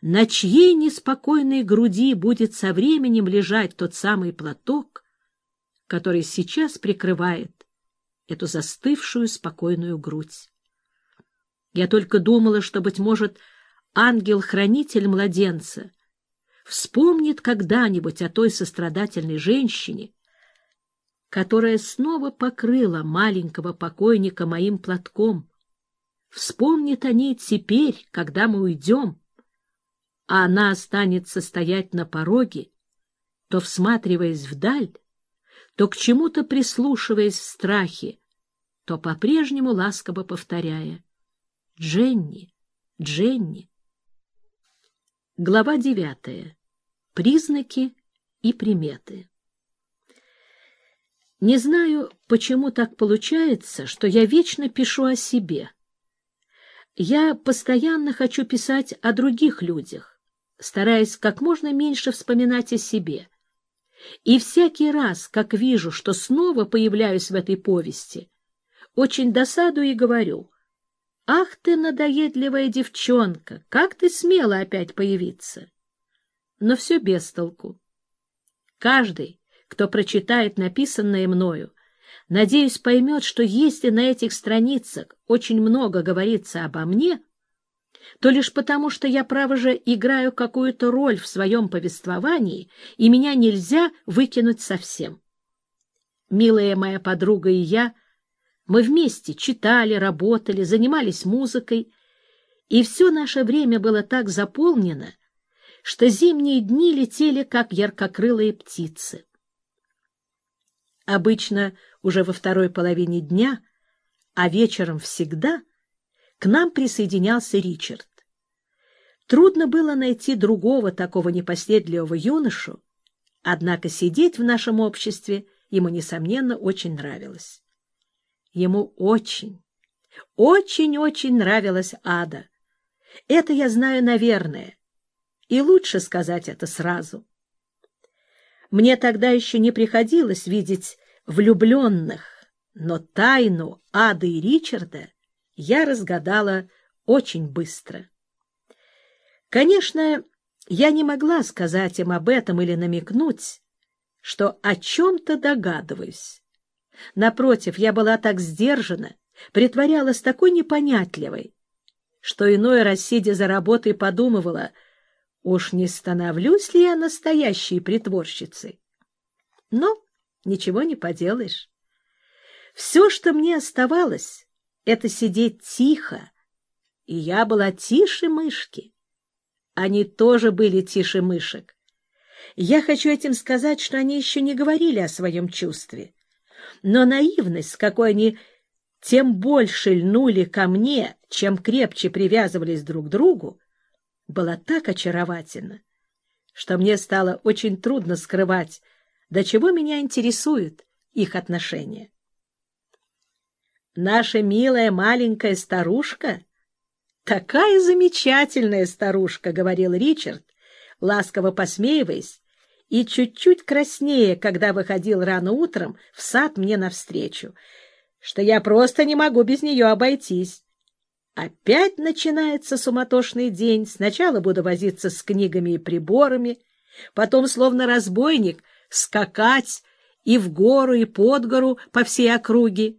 на чьей неспокойной груди будет со временем лежать тот самый платок, который сейчас прикрывает эту застывшую спокойную грудь. Я только думала, что, быть может, ангел-хранитель младенца вспомнит когда-нибудь о той сострадательной женщине, которая снова покрыла маленького покойника моим платком, вспомнит о ней теперь, когда мы уйдем, а она останется стоять на пороге, то всматриваясь вдаль, то к чему-то прислушиваясь в страхе, то по-прежнему ласково повторяя «Дженни, Дженни». Глава девятая. Признаки и приметы. Не знаю, почему так получается, что я вечно пишу о себе. Я постоянно хочу писать о других людях, стараясь как можно меньше вспоминать о себе. И всякий раз, как вижу, что снова появляюсь в этой повести, очень досадую и говорю, «Ах ты, надоедливая девчонка, как ты смела опять появиться!» Но все без толку. Каждый, кто прочитает написанное мною, надеюсь, поймет, что если на этих страницах очень много говорится обо мне, то лишь потому, что я, право же, играю какую-то роль в своем повествовании, и меня нельзя выкинуть совсем. Милая моя подруга и я, мы вместе читали, работали, занимались музыкой, и все наше время было так заполнено, что зимние дни летели, как яркокрылые птицы. Обычно уже во второй половине дня, а вечером всегда, к нам присоединялся Ричард. Трудно было найти другого такого непоследливого юношу, однако сидеть в нашем обществе ему, несомненно, очень нравилось. Ему очень, очень-очень нравилась Ада. Это я знаю, наверное, и лучше сказать это сразу. Мне тогда еще не приходилось видеть влюбленных, но тайну Ады и Ричарда я разгадала очень быстро. Конечно, я не могла сказать им об этом или намекнуть, что о чем-то догадываюсь. Напротив, я была так сдержана, притворялась такой непонятливой, что иной раз, сидя за работой, подумывала — Уж не становлюсь ли я настоящей притворщицей? Но ничего не поделаешь. Все, что мне оставалось, — это сидеть тихо, и я была тише мышки. Они тоже были тише мышек. Я хочу этим сказать, что они еще не говорили о своем чувстве. Но наивность, с какой они тем больше льнули ко мне, чем крепче привязывались друг к другу, была так очаровательна, что мне стало очень трудно скрывать, до чего меня интересуют их отношения. Наша милая маленькая старушка, такая замечательная старушка, — говорил Ричард, ласково посмеиваясь, и чуть-чуть краснее, когда выходил рано утром в сад мне навстречу, что я просто не могу без нее обойтись. Опять начинается суматошный день. Сначала буду возиться с книгами и приборами, потом, словно разбойник, скакать и в гору, и под гору по всей округе.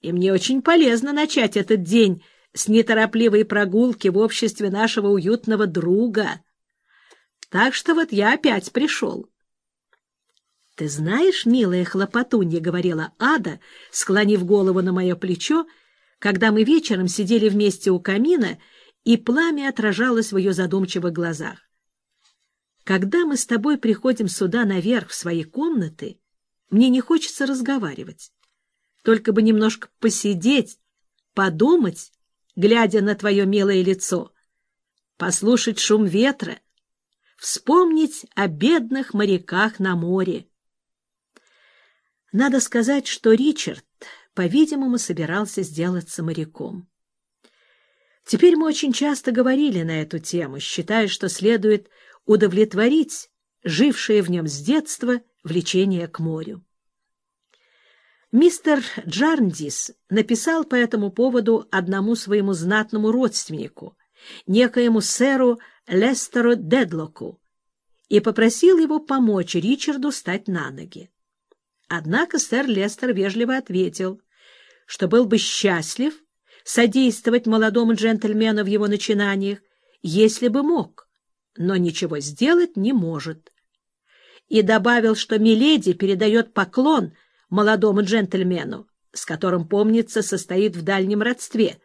И мне очень полезно начать этот день с неторопливой прогулки в обществе нашего уютного друга. Так что вот я опять пришел. — Ты знаешь, милая хлопотунья, — говорила Ада, склонив голову на мое плечо, — когда мы вечером сидели вместе у камина, и пламя отражалось в ее задумчивых глазах. Когда мы с тобой приходим сюда наверх в свои комнаты, мне не хочется разговаривать. Только бы немножко посидеть, подумать, глядя на твое милое лицо, послушать шум ветра, вспомнить о бедных моряках на море. Надо сказать, что Ричард по-видимому, собирался сделаться моряком. Теперь мы очень часто говорили на эту тему, считая, что следует удовлетворить жившее в нем с детства влечение к морю. Мистер Джарндис написал по этому поводу одному своему знатному родственнику некоему сэру Лестеру Дедлоку и попросил его помочь Ричарду стать на ноги. Однако сэр Лестер вежливо ответил, что был бы счастлив содействовать молодому джентльмену в его начинаниях, если бы мог, но ничего сделать не может. И добавил, что Миледи передает поклон молодому джентльмену, с которым, помнится, состоит в дальнем родстве,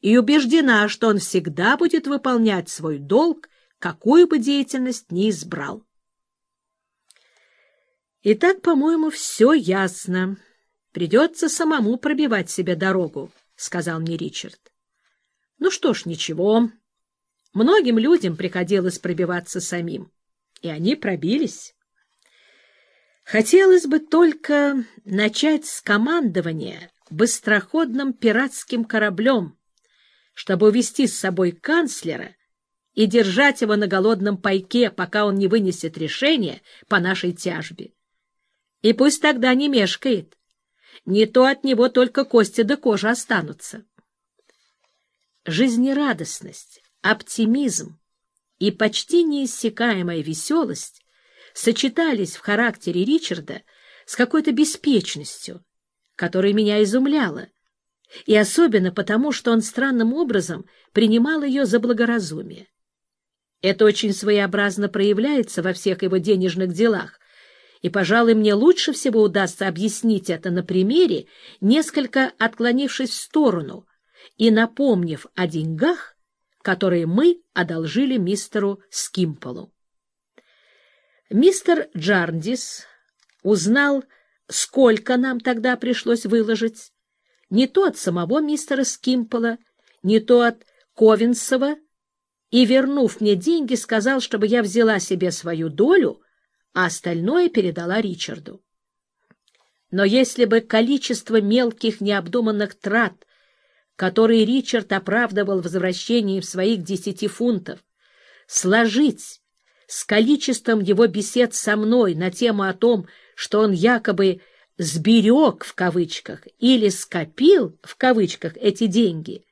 и убеждена, что он всегда будет выполнять свой долг, какую бы деятельность ни избрал. Итак, по-моему, все ясно. Придется самому пробивать себе дорогу, — сказал мне Ричард. Ну что ж, ничего. Многим людям приходилось пробиваться самим, и они пробились. Хотелось бы только начать с командования быстроходным пиратским кораблем, чтобы увести с собой канцлера и держать его на голодном пайке, пока он не вынесет решение по нашей тяжбе. И пусть тогда не мешкает. Не то от него только кости да кожа останутся. Жизнерадостность, оптимизм и почти неиссякаемая веселость сочетались в характере Ричарда с какой-то беспечностью, которая меня изумляла, и особенно потому, что он странным образом принимал ее за благоразумие. Это очень своеобразно проявляется во всех его денежных делах, и, пожалуй, мне лучше всего удастся объяснить это на примере, несколько отклонившись в сторону и напомнив о деньгах, которые мы одолжили мистеру Скимполу. Мистер Джарндис узнал, сколько нам тогда пришлось выложить, не то от самого мистера Скимпола, не то от Ковинсова, и, вернув мне деньги, сказал, чтобы я взяла себе свою долю — а остальное передала Ричарду. Но если бы количество мелких необдуманных трат, которые Ричард оправдывал возвращением своих десяти фунтов, сложить с количеством его бесед со мной на тему о том, что он якобы «сберег» в кавычках или «скопил» в кавычках эти деньги,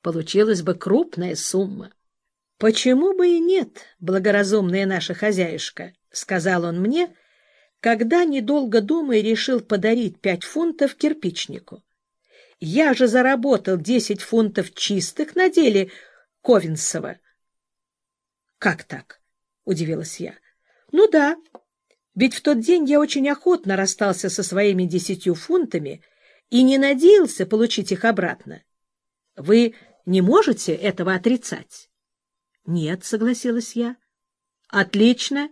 получилась бы крупная сумма. Почему бы и нет, благоразумная наша хозяюшка? — сказал он мне, когда, недолго думая, решил подарить пять фунтов кирпичнику. Я же заработал десять фунтов чистых на деле Ковенсова. — Как так? — удивилась я. — Ну да, ведь в тот день я очень охотно расстался со своими десятью фунтами и не надеялся получить их обратно. Вы не можете этого отрицать? — Нет, — согласилась я. — Отлично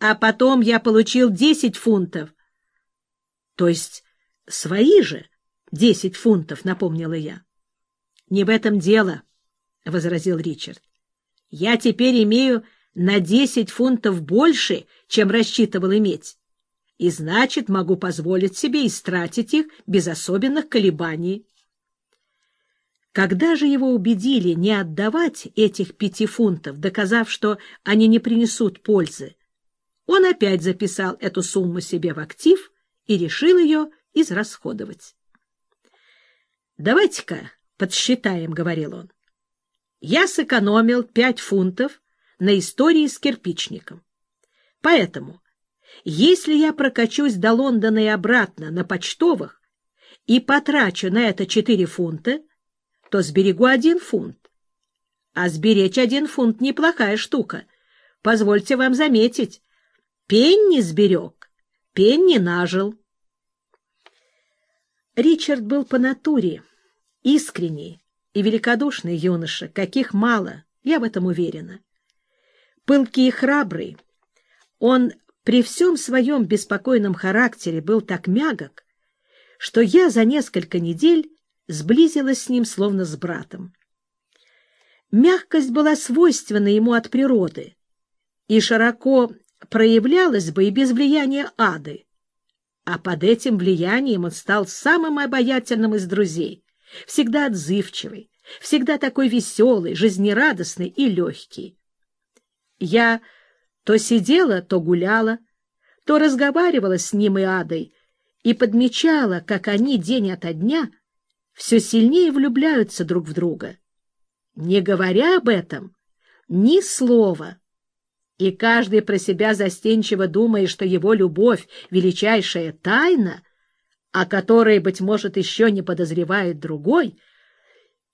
а потом я получил десять фунтов. — То есть свои же десять фунтов, — напомнила я. — Не в этом дело, — возразил Ричард. — Я теперь имею на десять фунтов больше, чем рассчитывал иметь, и значит, могу позволить себе истратить их без особенных колебаний. Когда же его убедили не отдавать этих пяти фунтов, доказав, что они не принесут пользы, он опять записал эту сумму себе в актив и решил ее израсходовать. «Давайте-ка подсчитаем», — говорил он. «Я сэкономил пять фунтов на истории с кирпичником. Поэтому, если я прокачусь до Лондона и обратно на почтовых и потрачу на это четыре фунта, то сберегу один фунт. А сберечь один фунт — неплохая штука. Позвольте вам заметить, Пенни сберег, пенни нажил. Ричард был по натуре искренний и великодушный юноша, каких мало, я в этом уверена. Пылкий и храбрый, он при всем своем беспокойном характере был так мягок, что я за несколько недель сблизилась с ним словно с братом. Мягкость была свойственна ему от природы, и широко проявлялось бы и без влияния ады. А под этим влиянием он стал самым обаятельным из друзей, всегда отзывчивый, всегда такой веселый, жизнерадостный и легкий. Я то сидела, то гуляла, то разговаривала с ним и адой и подмечала, как они день ото дня все сильнее влюбляются друг в друга. не говоря об этом ни слова. И каждый про себя застенчиво думает, что его любовь — величайшая тайна, о которой, быть может, еще не подозревает другой.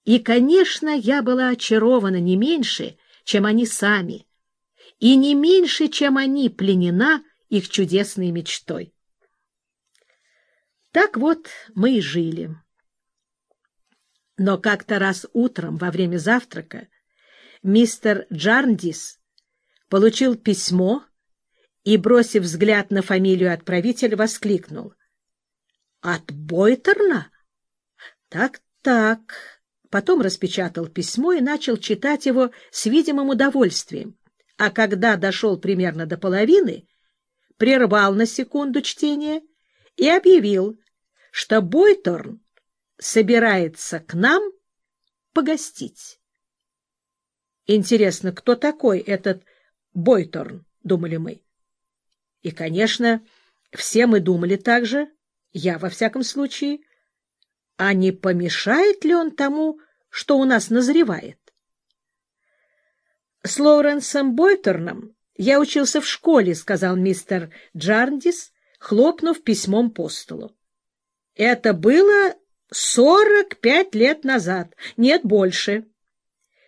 И, конечно, я была очарована не меньше, чем они сами, и не меньше, чем они пленена их чудесной мечтой. Так вот мы и жили. Но как-то раз утром во время завтрака мистер Джарндис получил письмо и, бросив взгляд на фамилию отправителя, воскликнул. — От Бойтерна? Так, — Так-так. Потом распечатал письмо и начал читать его с видимым удовольствием, а когда дошел примерно до половины, прервал на секунду чтение и объявил, что Бойторн собирается к нам погостить. Интересно, кто такой этот Бойторн, думали мы. И, конечно, все мы думали так же, я во всяком случае, а не помешает ли он тому, что у нас назревает? С Лоуренсом Бойторном я учился в школе, — сказал мистер Джарндис, хлопнув письмом по столу. Это было сорок пять лет назад, нет больше.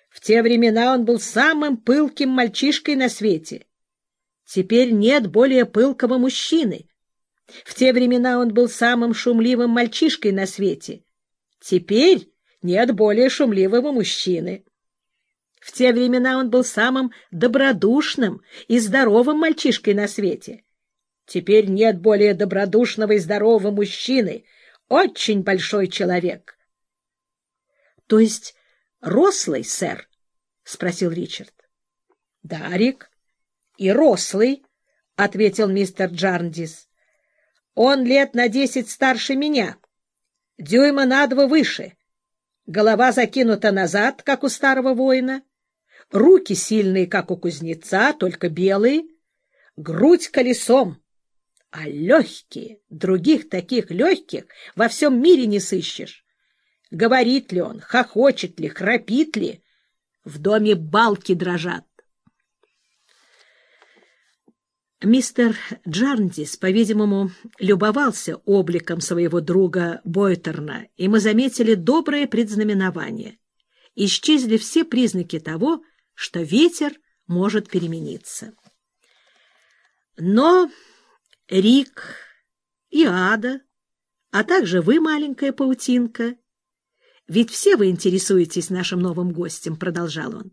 В те времена он был самым пылким мальчишкой на свете. Теперь нет более пылкого мужчины. В те времена он был самым шумливым мальчишкой на свете. Теперь нет более шумливого мужчины. В те времена он был самым добродушным и здоровым мальчишкой на свете. Теперь нет более добродушного и здорового мужчины — очень большой человек. — То есть рослый, сэр? — спросил Ричард. — Да, Рик, и рослый, — ответил мистер Джарндис. — Он лет на десять старше меня, дюйма на два выше. Голова закинута назад, как у старого воина, руки сильные, как у кузнеца, только белые, грудь колесом, а легкие, других таких легких во всем мире не сыщешь. Говорит ли он, хохочет ли, храпит ли, в доме балки дрожат. Мистер Джарндис, по-видимому, любовался обликом своего друга Бойтерна, и мы заметили доброе предзнаменование. Исчезли все признаки того, что ветер может перемениться. Но Рик и Ада, а также вы, маленькая паутинка. Ведь все вы интересуетесь нашим новым гостем, — продолжал он.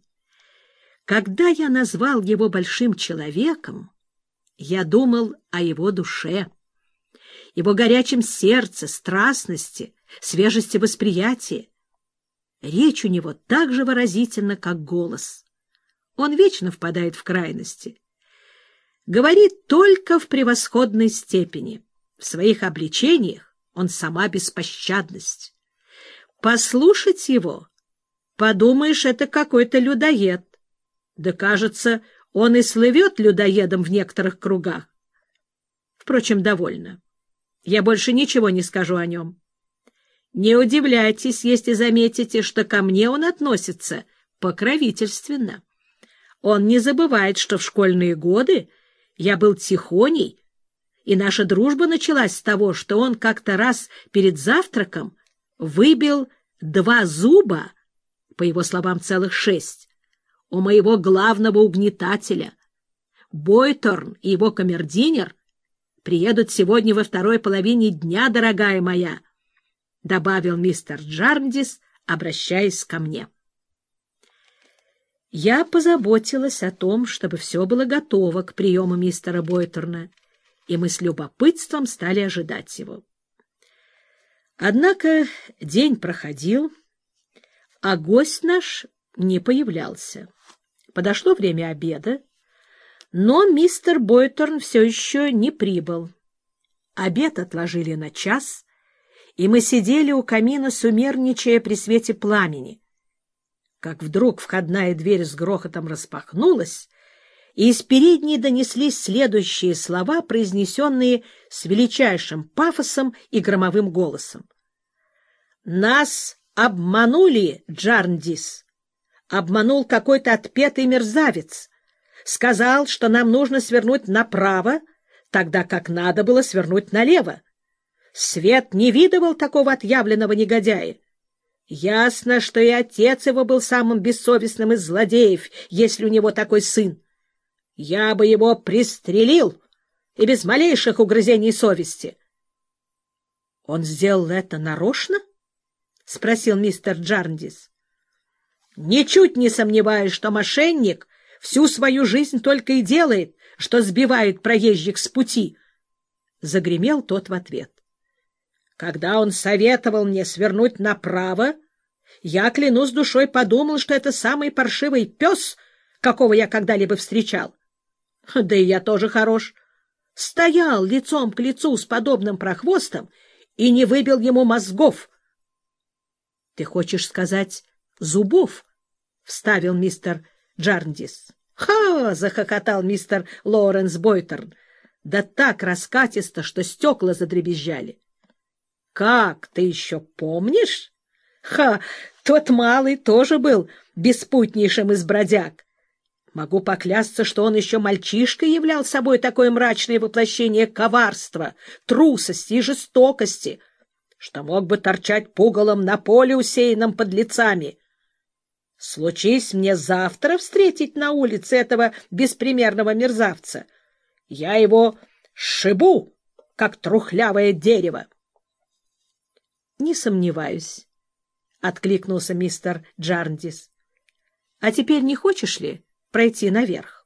Когда я назвал его большим человеком, я думал о его душе, его горячем сердце, страстности, свежести восприятия. Речь у него так же выразительна, как голос. Он вечно впадает в крайности говорит только в превосходной степени. В своих обличениях он сама беспощадность. Послушать его, подумаешь, это какой-то людоед. Да, кажется, он и слывет людоедом в некоторых кругах. Впрочем, довольно. Я больше ничего не скажу о нем. Не удивляйтесь, если заметите, что ко мне он относится покровительственно. Он не забывает, что в школьные годы я был тихоней, и наша дружба началась с того, что он как-то раз перед завтраком выбил два зуба, по его словам, целых шесть, у моего главного угнетателя. Бойторн и его камердинер приедут сегодня во второй половине дня, дорогая моя, — добавил мистер Джарндис, обращаясь ко мне. Я позаботилась о том, чтобы все было готово к приему мистера Бойтерна, и мы с любопытством стали ожидать его. Однако день проходил, а гость наш не появлялся. Подошло время обеда, но мистер Бойтерн все еще не прибыл. Обед отложили на час, и мы сидели у камина, сумерничая при свете пламени — как вдруг входная дверь с грохотом распахнулась, и из передней донеслись следующие слова, произнесенные с величайшим пафосом и громовым голосом. «Нас обманули, Джарндис! обманул какой-то отпетый мерзавец. Сказал, что нам нужно свернуть направо, тогда как надо было свернуть налево. Свет не видывал такого отъявленного негодяя. Ясно, что и отец его был самым бессовестным из злодеев, если у него такой сын. Я бы его пристрелил и без малейших угрызений совести. — Он сделал это нарочно? — спросил мистер Джарндис. — Ничуть не сомневаюсь, что мошенник всю свою жизнь только и делает, что сбивает проезжих с пути. Загремел тот в ответ. Когда он советовал мне свернуть направо, я, клянусь душой, подумал, что это самый паршивый пес, какого я когда-либо встречал. Да и я тоже хорош. Стоял лицом к лицу с подобным прохвостом и не выбил ему мозгов. — Ты хочешь сказать зубов? — вставил мистер Джарндис. «Ха — захохотал мистер Лоуренс Бойтерн. Да так раскатисто, что стекла задребезжали. — Как, ты еще помнишь? Ха! Тот малый тоже был беспутнейшим из бродяг. Могу поклясться, что он еще мальчишкой являл собой такое мрачное воплощение коварства, трусости и жестокости, что мог бы торчать пугалом на поле, усеянном под лицами. Случись мне завтра встретить на улице этого беспримерного мерзавца, я его шибу, как трухлявое дерево. — Не сомневаюсь, — откликнулся мистер Джарндис. — А теперь не хочешь ли пройти наверх.